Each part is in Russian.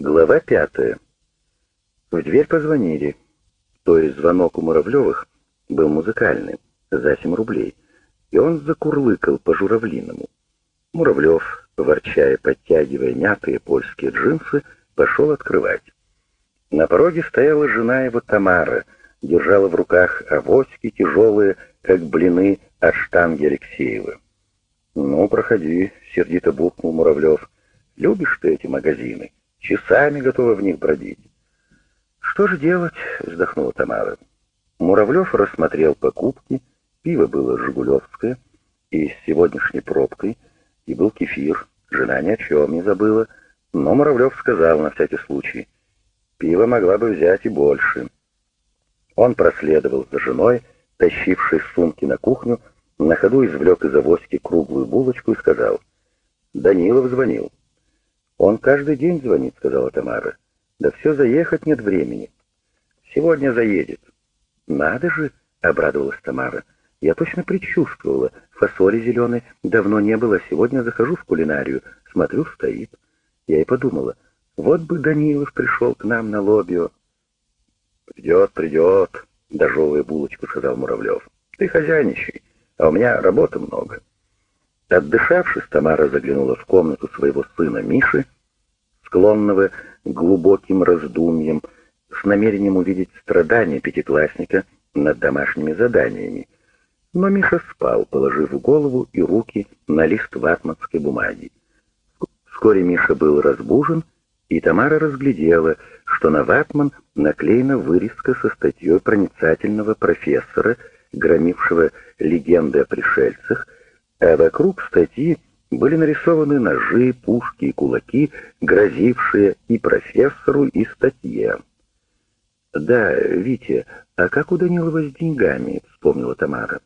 Глава пятая. В дверь позвонили. То есть звонок у Муравлевых был музыкальный, за семь рублей, и он закурлыкал по-журавлиному. Муравлев, ворчая, подтягивая мятые польские джинсы, пошел открывать. На пороге стояла жена его Тамара, держала в руках авоськи тяжелые, как блины от штанги Алексеева. «Ну, проходи», — сердито буркнул Муравлев. «Любишь ты эти магазины? Часами готова в них бродить». «Что же делать?» — вздохнула Тамара. Муравлев рассмотрел покупки. Пиво было «Жигулевское» и с сегодняшней пробкой, и был кефир. Жена ни о чем не забыла, но Муравлев сказал на всякий случай. Пиво могла бы взять и больше. Он проследовал за женой, тащившей сумки на кухню, на ходу извлек из авоськи круглую булочку и сказал. «Данилов звонил». «Он каждый день звонит», — сказала Тамара. «Да все заехать нет времени». «Сегодня заедет». «Надо же», — обрадовалась Тамара. «Я точно предчувствовала. Фасоли зеленой давно не было, сегодня захожу в кулинарию, смотрю, стоит». Я и подумала, вот бы Данилов пришел к нам на лобио. «Придет, придет», — дожевывая булочку, сказал Муравлев. «Ты хозяйничай, а у меня работы много». Отдышавшись, Тамара заглянула в комнату своего сына Миши, склонного к глубоким раздумьям, с намерением увидеть страдания пятиклассника над домашними заданиями. Но Миша спал, положив голову и руки на лист ватманской бумаги. Вскоре Миша был разбужен, и Тамара разглядела, что на ватман наклеена вырезка со статьей проницательного профессора, громившего легенды о пришельцах, а вокруг статьи были нарисованы ножи, пушки и кулаки, грозившие и профессору, и статье. «Да, Витя, а как у Данилова с деньгами?» — вспомнила Тамара.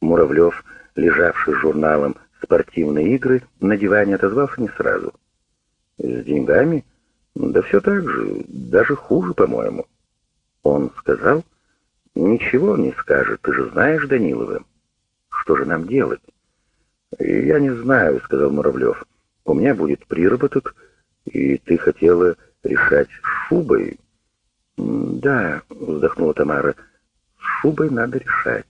Муравлев, лежавший журналом «Спортивные игры», на диване отозвался не сразу. «С деньгами? Да все так же, даже хуже, по-моему». Он сказал, «Ничего не скажет, ты же знаешь Данилова. Что же нам делать?» «Я не знаю», — сказал Муравлев. «У меня будет приработок, и ты хотела решать с шубой». «Да», — вздохнула Тамара, — «с шубой надо решать».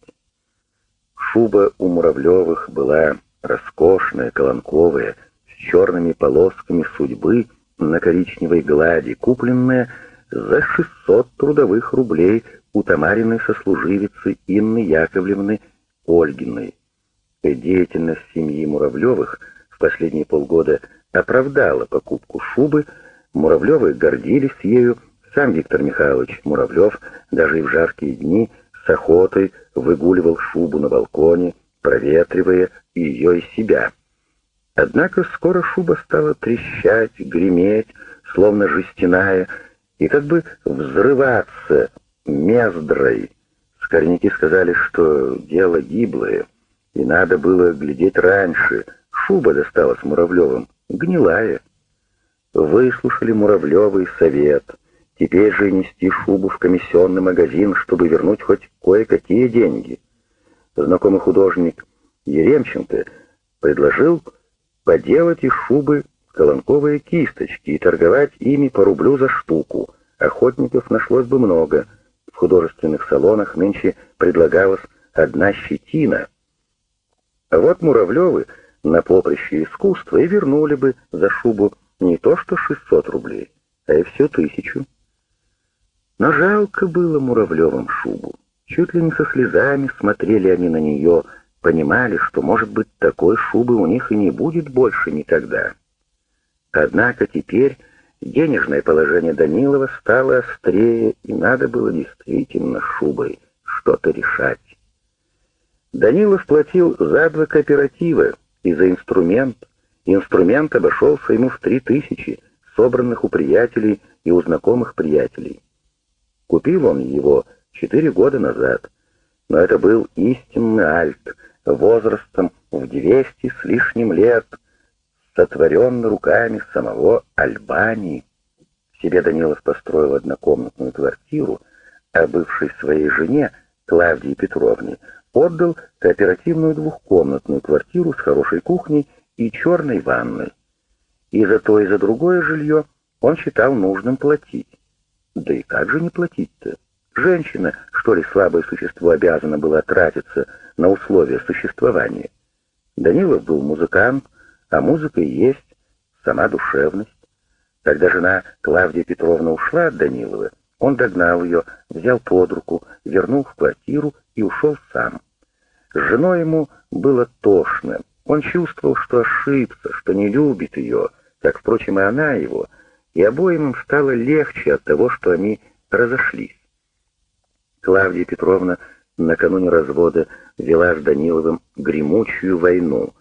Шуба у Муравлевых была роскошная, колонковая, с черными полосками судьбы на коричневой глади, купленная за 600 трудовых рублей у Тамариной сослуживицы Инны Яковлевны Ольгиной. Деятельность семьи Муравлевых в последние полгода оправдала покупку шубы, Муравлевы гордились ею, сам Виктор Михайлович Муравлев даже и в жаркие дни с охотой выгуливал шубу на балконе, проветривая ее и себя. Однако скоро шуба стала трещать, греметь, словно жестяная, и как бы взрываться мездрой. Скорняки сказали, что дело гиблое, и надо было глядеть раньше. Шуба досталась Муравлевым, гнилая. Выслушали Муравлевый совет. Теперь же нести шубу в комиссионный магазин, чтобы вернуть хоть кое-какие деньги. Знакомый художник Еремченко предложил поделать из шубы колонковые кисточки и торговать ими по рублю за штуку. Охотников нашлось бы много. В художественных салонах нынче предлагалась одна щетина. А вот Муравлевы на поприще искусства и вернули бы за шубу не то что 600 рублей, а и всю тысячу. Но жалко было Муравлевым шубу. Чуть ли не со слезами смотрели они на нее, понимали, что, может быть, такой шубы у них и не будет больше никогда. Однако теперь денежное положение Данилова стало острее, и надо было действительно шубой что-то решать. Данилов платил за два кооператива и за инструмент. Инструмент обошелся ему в три тысячи, собранных у приятелей и у знакомых приятелей. Купил он его четыре года назад, но это был истинный альт, возрастом в двести с лишним лет, сотворенный руками самого Альбании. Себе Данилов построил однокомнатную квартиру, а бывшей своей жене, Клавдии Петровне, отдал кооперативную двухкомнатную квартиру с хорошей кухней и черной ванной. И за то, и за другое жилье он считал нужным платить. Да и как же не платить-то? Женщина, что ли, слабое существо, обязана была тратиться на условия существования. Данилов был музыкант, а музыка есть сама душевность. Когда жена Клавдия Петровна ушла от Данилова, он догнал ее, взял под руку, вернул в квартиру и ушел сам. С женой ему было тошно. Он чувствовал, что ошибся, что не любит ее, как, впрочем, и она его, и обоим им стало легче от того, что они разошлись. Клавдия Петровна накануне развода вела с Даниловым гремучую войну,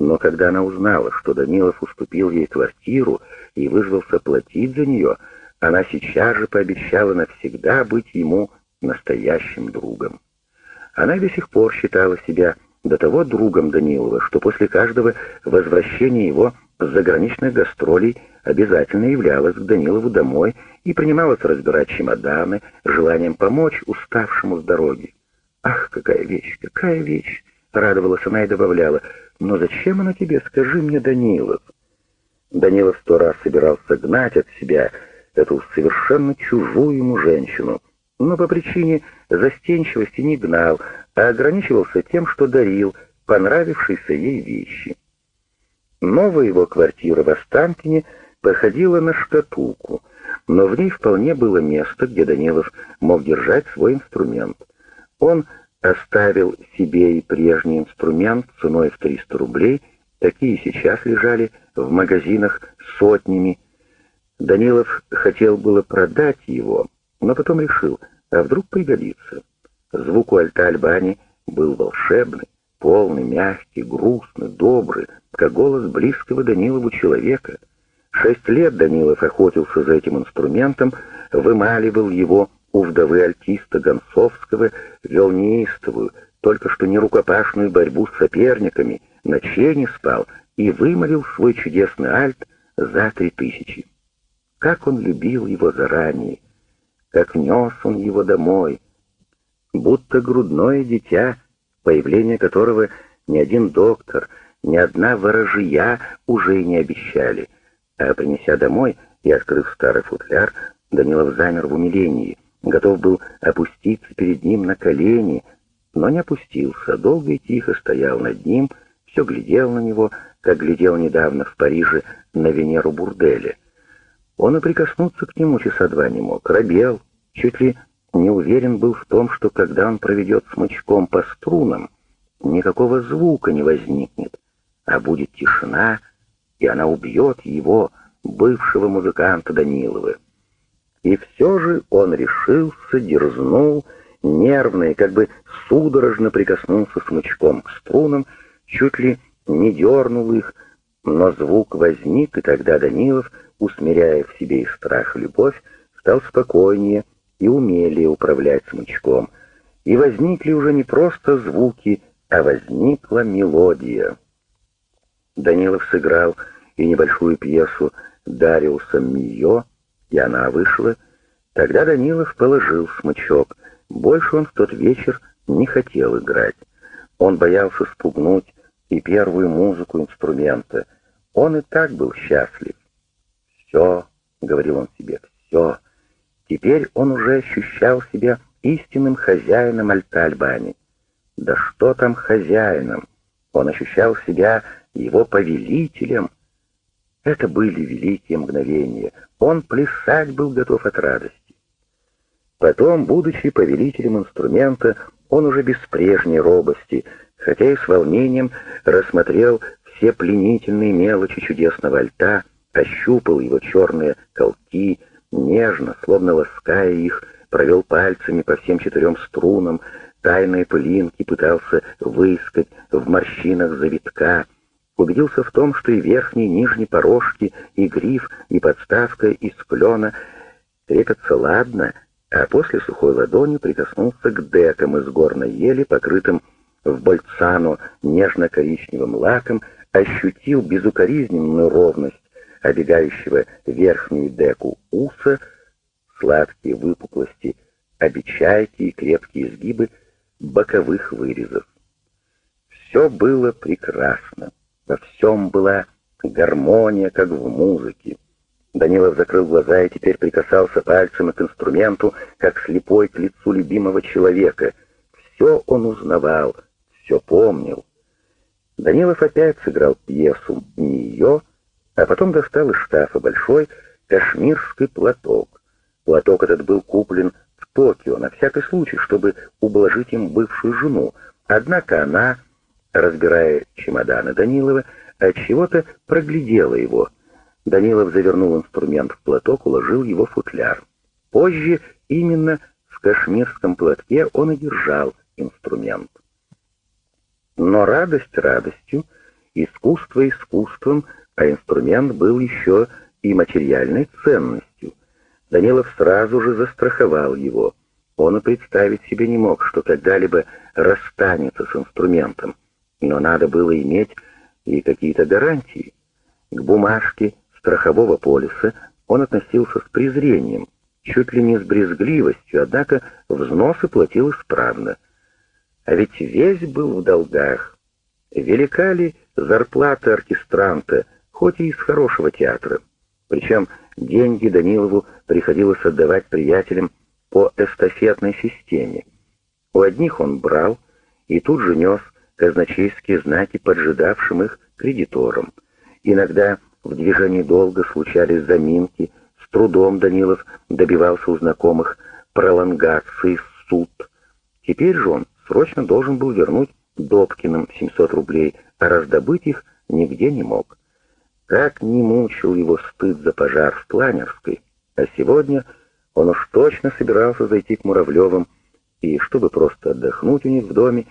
но когда она узнала, что Данилов уступил ей квартиру и вызвался платить за нее, она сейчас же пообещала навсегда быть ему настоящим другом. Она до сих пор считала себя до того другом Данилова, что после каждого возвращения его с заграничных гастролей обязательно являлась к Данилову домой и принималась разбирать чемоданы, желанием помочь уставшему с дороги. «Ах, какая вещь, какая вещь!» — радовалась она и добавляла. «Но зачем она тебе, скажи мне, Данилов?» Данилов сто раз собирался гнать от себя эту совершенно чужую ему женщину, но по причине застенчивости не гнал, а ограничивался тем, что дарил понравившиеся ей вещи. Новая его квартира в Останкине походила на шкатулку, но в ней вполне было место, где Данилов мог держать свой инструмент. Он оставил себе и прежний инструмент ценой в 300 рублей, такие сейчас лежали в магазинах сотнями. Данилов хотел было продать его, но потом решил, а вдруг пригодится. Звук у альта Альбани был волшебный, полный, мягкий, грустный, добрый, как голос близкого Данилову человека. Шесть лет Данилов охотился за этим инструментом, вымаливал его у вдовы альтиста Гонцовского, вел неистовую, только что не рукопашную борьбу с соперниками, ночей не спал и вымолил свой чудесный альт за три тысячи. Как он любил его заранее, как нес он его домой, будто грудное дитя, появление которого ни один доктор, ни одна ворожия уже не обещали. А принеся домой и открыв старый футляр, Данилов замер в умилении, готов был опуститься перед ним на колени, но не опустился, долго и тихо стоял над ним, все глядел на него, как глядел недавно в Париже на Венеру Бурделя. Он и прикоснуться к нему часа два не мог, робел, чуть ли не уверен был в том, что когда он проведет смычком по струнам, никакого звука не возникнет, а будет тишина, и она убьет его, бывшего музыканта Данилова. И все же он решился, дерзнул, нервно и как бы судорожно прикоснулся смычком к струнам, чуть ли не дернул их, но звук возник, и тогда Данилов, усмиряя в себе и страх, и любовь, стал спокойнее, и умели управлять смычком, и возникли уже не просто звуки, а возникла мелодия. Данилов сыграл и небольшую пьесу «Дариуса Мио», и она вышла. Тогда Данилов положил смычок. Больше он в тот вечер не хотел играть. Он боялся спугнуть и первую музыку инструмента. Он и так был счастлив. «Все», — говорил он себе, — «все». Теперь он уже ощущал себя истинным хозяином Альтальбани. Да что там хозяином? Он ощущал себя его повелителем. Это были великие мгновения. Он плясать был готов от радости. Потом, будучи повелителем инструмента, он уже без прежней робости, хотя и с волнением рассмотрел все пленительные мелочи чудесного альта, ощупал его черные колки, нежно, словно лаская их, провел пальцами по всем четырем струнам, тайные пылинки пытался выискать в морщинах завитка, убедился в том, что и верхние, и нижние порожки, и гриф, и подставка из клена крепятся ладно, а после сухой ладони прикоснулся к декам из горной ели, покрытым в больцану нежно-коричневым лаком, ощутил безукоризненную ровность обегающего верхнюю деку уса, сладкие выпуклости, обечайки и крепкие изгибы боковых вырезов. Все было прекрасно, во всем была гармония, как в музыке. Данилов закрыл глаза и теперь прикасался пальцем к инструменту, как слепой к лицу любимого человека. Все он узнавал, все помнил. Данилов опять сыграл пьесу, ее, а потом достал из шкафа большой кашмирский платок. Платок этот был куплен в Токио на всякий случай, чтобы ублажить им бывшую жену. Однако она, разбирая чемоданы Данилова, от чего-то проглядела его. Данилов завернул инструмент в платок, уложил его в футляр. Позже именно в кашмирском платке он и держал инструмент. Но радость радостью, искусство искусством, а инструмент был еще и материальной ценностью. Данилов сразу же застраховал его. Он и представить себе не мог, что когда-либо расстанется с инструментом. Но надо было иметь и какие-то гарантии. К бумажке страхового полиса он относился с презрением, чуть ли не с брезгливостью, однако взносы платил исправно. А ведь весь был в долгах. Велика ли зарплата оркестранта, хоть и из хорошего театра? Причем деньги Данилову приходилось отдавать приятелям по эстафетной системе. У одних он брал и тут же нес казначейские знаки поджидавшим их кредиторам. Иногда в движении долго случались заминки, с трудом Данилов добивался у знакомых пролонгации суд. Теперь же он срочно должен был вернуть Добкиным 700 рублей, а раздобыть их нигде не мог. Как не мучил его стыд за пожар в Планерской, а сегодня он уж точно собирался зайти к Муравлевым, и чтобы просто отдохнуть у них в доме,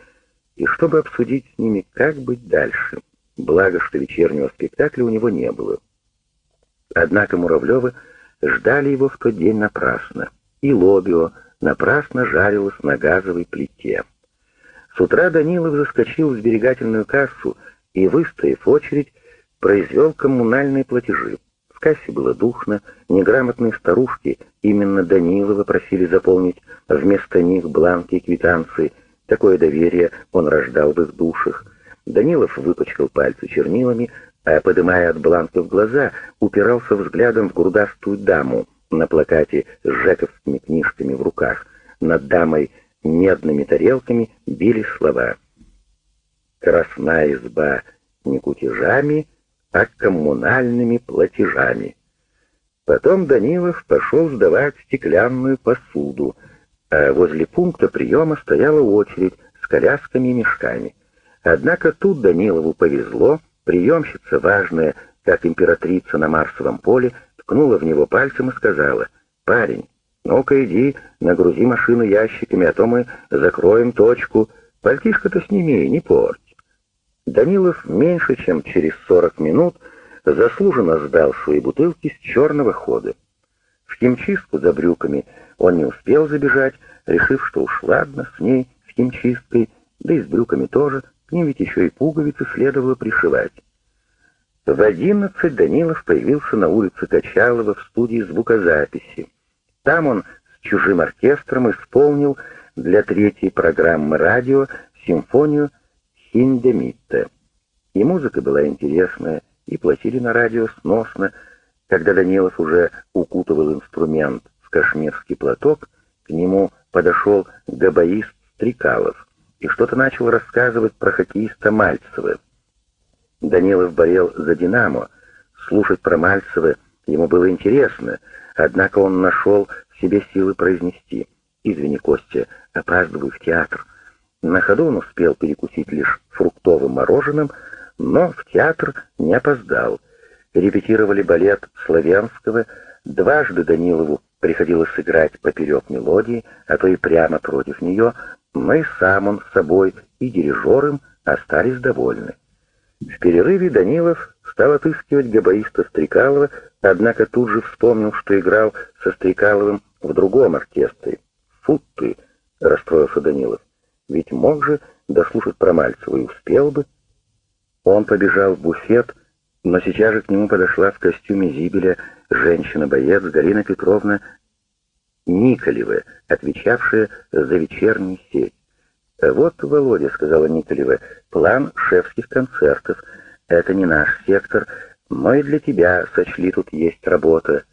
и чтобы обсудить с ними, как быть дальше. Благо, что вечернего спектакля у него не было. Однако Муравлевы ждали его в тот день напрасно, и Лобио напрасно жарилось на газовой плите. С утра Данилов заскочил в сберегательную кассу и, выстояв очередь, произвел коммунальные платежи. В кассе было душно, неграмотные старушки именно Данилова просили заполнить вместо них бланки и квитанции. Такое доверие он рождал в их душах. Данилов выпачкал пальцы чернилами, а, подымая от бланков глаза, упирался взглядом в грудастую даму на плакате с жековскими книжками в руках. Над дамой медными тарелками били слова «Красная изба не кутежами», а коммунальными платежами. Потом Данилов пошел сдавать стеклянную посуду, а возле пункта приема стояла очередь с колясками и мешками. Однако тут Данилову повезло, приемщица, важная, как императрица на Марсовом поле, ткнула в него пальцем и сказала, «Парень, ну-ка иди, нагрузи машину ящиками, а то мы закроем точку, пальтишко-то сними, не порть». Данилов меньше чем через 40 минут заслуженно сдал свои бутылки с черного хода. В химчистку за брюками он не успел забежать, решив, что уж ладно с ней, с химчисткой, да и с брюками тоже, к ним ведь еще и пуговицы следовало пришивать. В одиннадцать Данилов появился на улице Качалова в студии звукозаписи. Там он с чужим оркестром исполнил для третьей программы радио симфонию Индемитте. И музыка была интересная, и платили на радио сносно. Когда Данилов уже укутывал инструмент в кашмирский платок, к нему подошел габаист Стрекалов и что-то начал рассказывать про хоккеиста Мальцева. Данилов болел за «Динамо». Слушать про Мальцева ему было интересно, однако он нашел в себе силы произнести «Извини, Костя, опаздываю в театр». На ходу он успел перекусить лишь фруктовым мороженым, но в театр не опоздал. Репетировали балет Славянского, дважды Данилову приходилось сыграть поперек мелодии, а то и прямо против нее, но и сам он с собой, и дирижером остались довольны. В перерыве Данилов стал отыскивать габаиста Стрекалова, однако тут же вспомнил, что играл со Стрекаловым в другом оркестре. «Фу ты!» — расстроился Данилов. Ведь мог же дослушать про Мальцева и успел бы. Он побежал в буфет, но сейчас же к нему подошла в костюме Зибеля женщина-боец Галина Петровна Николева, отвечавшая за вечернюю сеть. «Вот, Володя», — сказала Николева, — «план шефских концертов. Это не наш сектор, Мы для тебя сочли тут есть работа.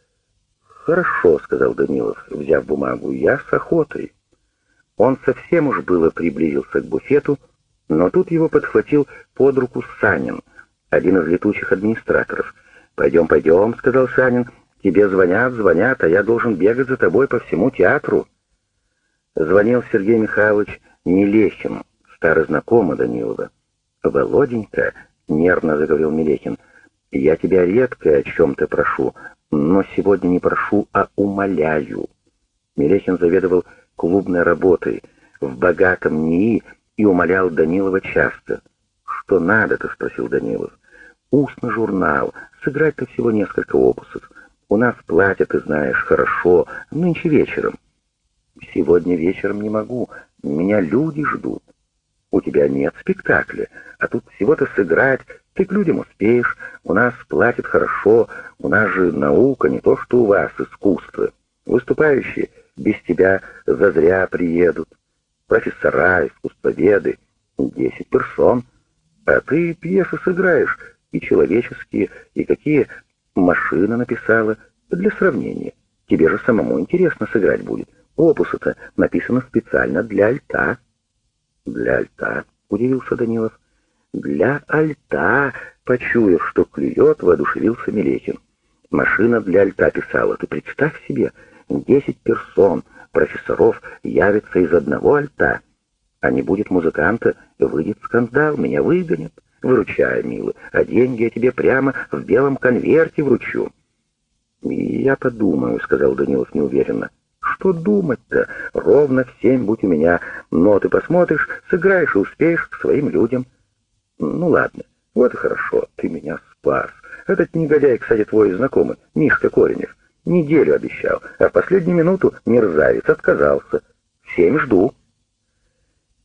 Хорошо, сказал Данилов, взяв бумагу, я с охотой. Он совсем уж было приблизился к буфету, но тут его подхватил под руку Санин, один из летучих администраторов. «Пойдем, пойдем», — сказал Санин, — «тебе звонят, звонят, а я должен бегать за тобой по всему театру». Звонил Сергей Михайлович Мелехин, старый знакомый Данилова. «Володенька», — нервно заговорил Мелехин, — «я тебя редко о чем-то прошу, но сегодня не прошу, а умоляю». Мелехин заведовал клубной работой в богатом НИИ и умолял Данилова часто. «Что надо-то?» — спросил Данилов. «Устный журнал. Сыграть-то всего несколько опусов. У нас платят, ты знаешь, хорошо. Нынче вечером». «Сегодня вечером не могу. Меня люди ждут». «У тебя нет спектакля, а тут всего-то сыграть. Ты к людям успеешь. У нас платят хорошо. У нас же наука, не то что у вас, искусство. Выступающие без тебя зазря приедут. Профессора, искусствоведы, десять персон. А ты пьесы сыграешь, и человеческие, и какие машина написала, для сравнения. Тебе же самому интересно сыграть будет. Опусы-то написаны специально для альта. Для альта, удивился Данилов. Для альта, почуяв, что клюет, воодушевился Мелехин. Машина для альта писала, ты представь себе, десять персон, профессоров явится из одного альта. А не будет музыканта, выйдет скандал, меня выгонят. Выручай, милый, а деньги я тебе прямо в белом конверте вручу. «Я подумаю», — сказал Данилов неуверенно. «Что думать-то? Ровно в семь будь у меня. Но ты посмотришь, сыграешь и успеешь к своим людям». «Ну ладно, вот и хорошо, ты меня спас. Этот негодяй, кстати, твой знакомый, Мишка Коренев. Неделю обещал, а в последнюю минуту мерзавец отказался. Всем жду.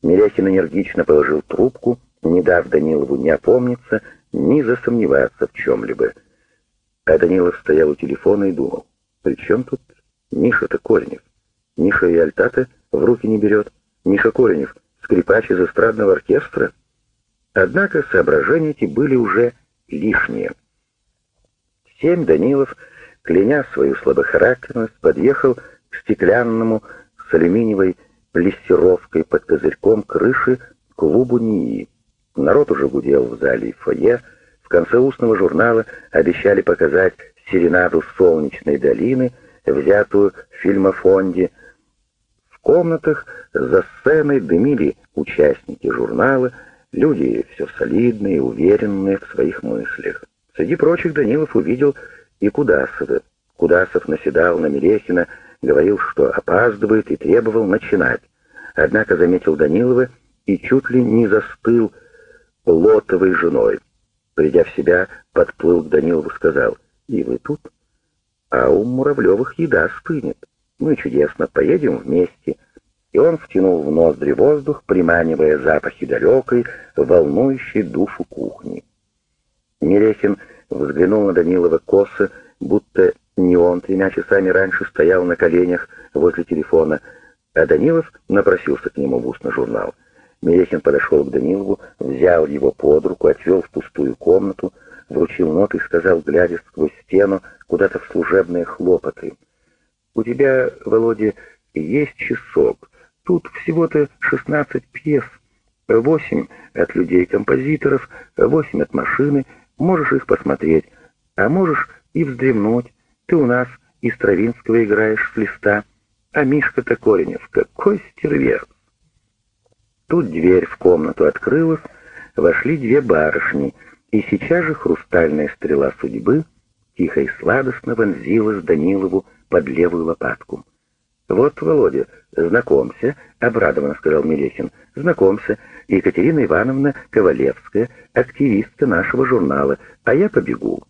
Миряхин энергично положил трубку, не дав Данилову ни опомниться, ни засомневаться в чем-либо. А Данилов стоял у телефона и думал, при чем тут Миша-то Коренев? Миша и альтата в руки не берет. Миша Коренев, скрипач из эстрадного оркестра. Однако соображения эти были уже лишние. Семь Данилов кляня свою слабохарактерность, подъехал к стеклянному с алюминиевой плессировкой под козырьком крыши клубу НИИ. Народ уже гудел в зале и фойе. В конце устного журнала обещали показать серенаду солнечной долины, взятую в фильмофонде. В комнатах за сценой дымили участники журнала, люди все солидные, уверенные в своих мыслях. Среди прочих Данилов увидел и Кудасова. Кудасов наседал на Мерехина, говорил, что опаздывает, и требовал начинать. Однако заметил Данилова и чуть ли не застыл лотовой женой. Придя в себя, подплыл к Данилову, сказал, «И вы тут?» «А у Муравлевых еда стынет. Ну и чудесно, поедем вместе». И он втянул в ноздри воздух, приманивая запахи далекой, волнующей душу кухни. Мерехин взглянул на Данилова косо, будто не он тремя часами раньше стоял на коленях возле телефона, а Данилов напросился к нему в устный журнал. Мерехин подошел к Данилову, взял его под руку, отвел в пустую комнату, вручил ноты и сказал, глядя сквозь стену, куда-то в служебные хлопоты. «У тебя, Володя, есть часок. Тут всего-то шестнадцать пьес. Восемь от людей-композиторов, восемь от машины, Можешь их посмотреть, а можешь и вздремнуть. Ты у нас из Травинского играешь с листа, а Мишка-то Коренев, какой стервец!» Тут дверь в комнату открылась, вошли две барышни, и сейчас же хрустальная стрела судьбы тихо и сладостно вонзилась Данилову под левую лопатку. «Вот, Володя, знакомься», — обрадованно сказал Мелехин, — «знакомься, Екатерина Ивановна Ковалевская, активистка нашего журнала, а я побегу».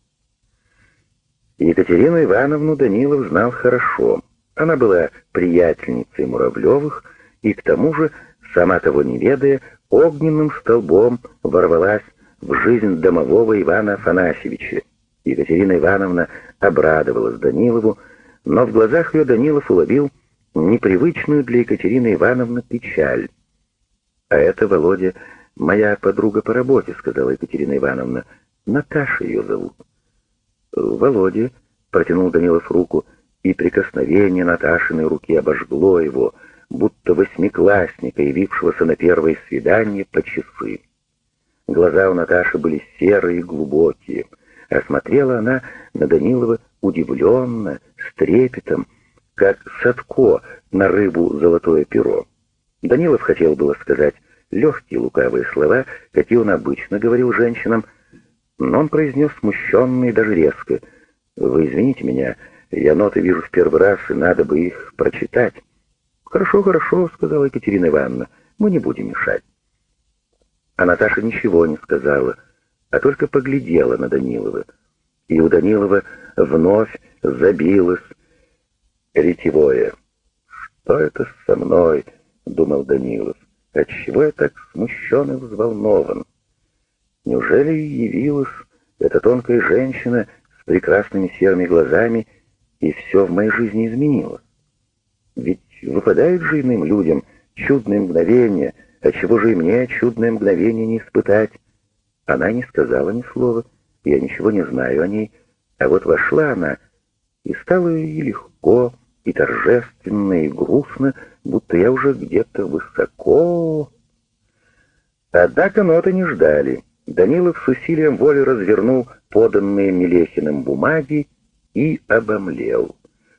Екатерину Ивановну Данилов знал хорошо. Она была приятельницей Муравлевых и, к тому же, сама того не ведая, огненным столбом ворвалась в жизнь домового Ивана Афанасьевича. Екатерина Ивановна обрадовалась Данилову, но в глазах ее Данилов уловил непривычную для Екатерины Ивановны печаль. «А это, Володя, моя подруга по работе», — сказала Екатерина Ивановна. «Наташа ее зовут». Володя протянул Данилов руку, и прикосновение Наташиной руки обожгло его, будто восьмиклассника, явившегося на первое свидание по часы. Глаза у Наташи были серые и глубокие, а она на Данилова удивленно, с трепетом, как Садко на рыбу золотое перо. Данилов хотел было сказать легкие лукавые слова, какие он обычно говорил женщинам, но он произнес смущенно и даже резко. «Вы извините меня, я ноты вижу в первый раз, и надо бы их прочитать». «Хорошо, хорошо», — сказала Екатерина Ивановна, — «мы не будем мешать». А Наташа ничего не сказала, а только поглядела на Данилова. И у Данилова вновь забилось ретевое. «Что это со мной?» — думал Данилов. «Отчего я так смущен и взволнован? Неужели явилась эта тонкая женщина с прекрасными серыми глазами, и все в моей жизни изменилось? Ведь выпадают же иным людям чудные мгновения, отчего же и мне чудное мгновение не испытать?» Она не сказала ни слова, я ничего не знаю о ней, а вот вошла она, и стало ей легко, и торжественно, и грустно, будто я уже где-то высоко. Однако ноты не ждали. Данилов с усилием воли развернул поданные Мелехиным бумаги и обомлел.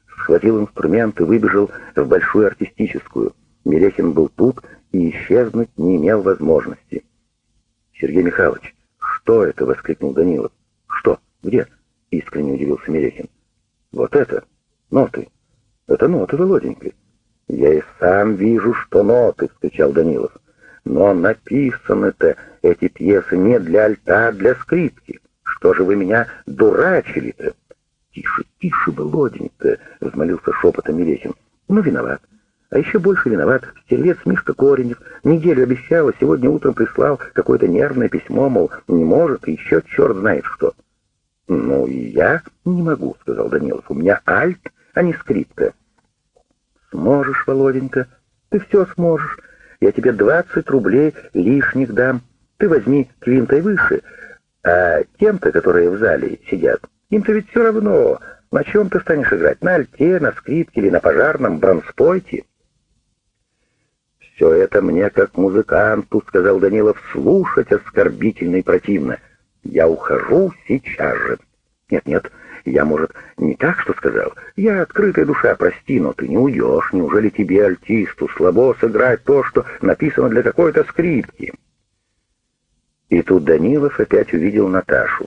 Схватил инструмент и выбежал в большую артистическую. Мелехин был тут и исчезнуть не имел возможности. «Сергей Михайлович, что это?» — воскликнул Данилов. «Что? Где?» — искренне удивился Мелехин. «Вот это! Ноты!» Это ноты, Володенька. Я и сам вижу, что ноты, вскричал Данилов. Но написаны-то эти пьесы не для альта, а для скрипки. Что же вы меня дурачили-то? Тише, тише, Володенька, взмолился шепотом Мелехин. Ну, виноват. А еще больше виноват стервец Мишка Коренев. Неделю обещал, а сегодня утром прислал какое-то нервное письмо, мол, не может, и еще черт знает что. «Ну, и я не могу», — сказал Данилов. «У меня альт, а не скрипка. Сможешь, Володенька, ты все сможешь. Я тебе двадцать рублей лишних дам. Ты возьми квинтой выше, а тем-то, которые в зале сидят, им-то ведь все равно, на чем ты станешь играть, на альте, на скрипке или на пожарном бронспойте. «Все это мне, как музыканту, — сказал Данилов, — слушать оскорбительно и противно. Я ухожу сейчас же. Нет-нет, я, может, не так, что сказал? Я открытая душа, прости, но ты не уйдешь. Неужели тебе, альтисту, слабо сыграть то, что написано для какой-то скрипки?» И тут Данилов опять увидел Наташу.